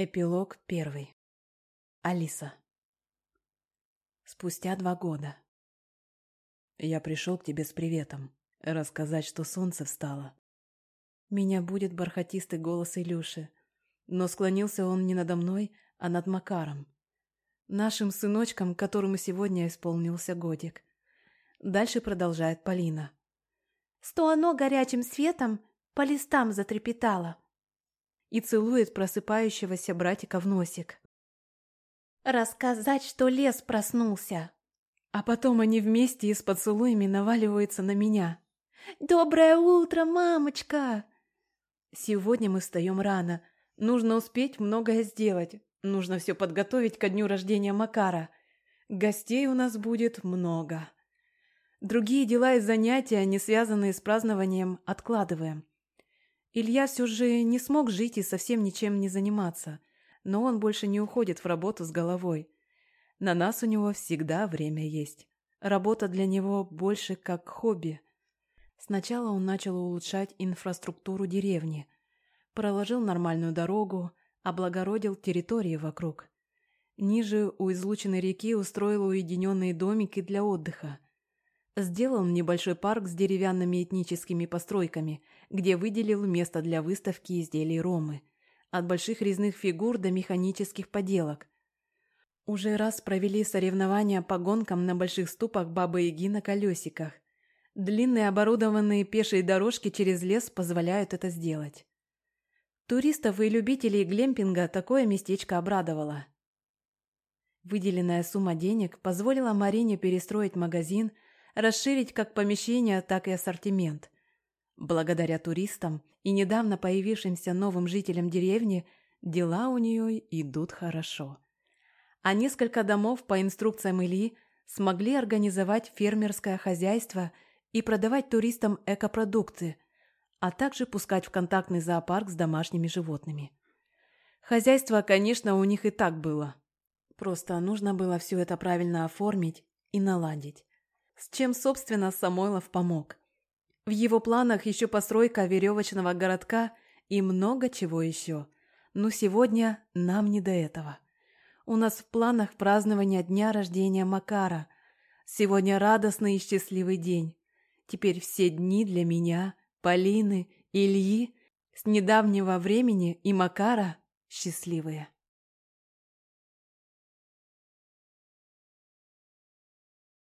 Эпилог первый. Алиса. Спустя два года. Я пришел к тебе с приветом, рассказать, что солнце встало. Меня будет бархатистый голос Илюши, но склонился он не надо мной, а над Макаром, нашим сыночком, которому сегодня исполнился годик. Дальше продолжает Полина. Что оно горячим светом по листам затрепетало и целует просыпающегося братика в носик. «Рассказать, что лес проснулся!» А потом они вместе и с поцелуями наваливаются на меня. «Доброе утро, мамочка!» Сегодня мы встаем рано. Нужно успеть многое сделать. Нужно все подготовить ко дню рождения Макара. Гостей у нас будет много. Другие дела и занятия, не связанные с празднованием, откладываем. Илья все же не смог жить и совсем ничем не заниматься, но он больше не уходит в работу с головой. На нас у него всегда время есть. Работа для него больше как хобби. Сначала он начал улучшать инфраструктуру деревни, проложил нормальную дорогу, облагородил территории вокруг. Ниже у излученной реки устроил уединенные домики для отдыха – Сделал небольшой парк с деревянными этническими постройками, где выделил место для выставки изделий Ромы. От больших резных фигур до механических поделок. Уже раз провели соревнования по гонкам на больших ступах Бабы-Яги на колесиках. Длинные оборудованные пешие дорожки через лес позволяют это сделать. Туристов и любителей глемпинга такое местечко обрадовало. Выделенная сумма денег позволила Марине перестроить магазин – расширить как помещение, так и ассортимент. Благодаря туристам и недавно появившимся новым жителям деревни дела у нее идут хорошо. А несколько домов по инструкциям Ильи смогли организовать фермерское хозяйство и продавать туристам экопродукты, а также пускать в контактный зоопарк с домашними животными. Хозяйство, конечно, у них и так было. Просто нужно было все это правильно оформить и наладить с чем, собственно, Самойлов помог. В его планах еще постройка веревочного городка и много чего еще. Но сегодня нам не до этого. У нас в планах празднование дня рождения Макара. Сегодня радостный и счастливый день. Теперь все дни для меня, Полины, Ильи, с недавнего времени и Макара счастливые.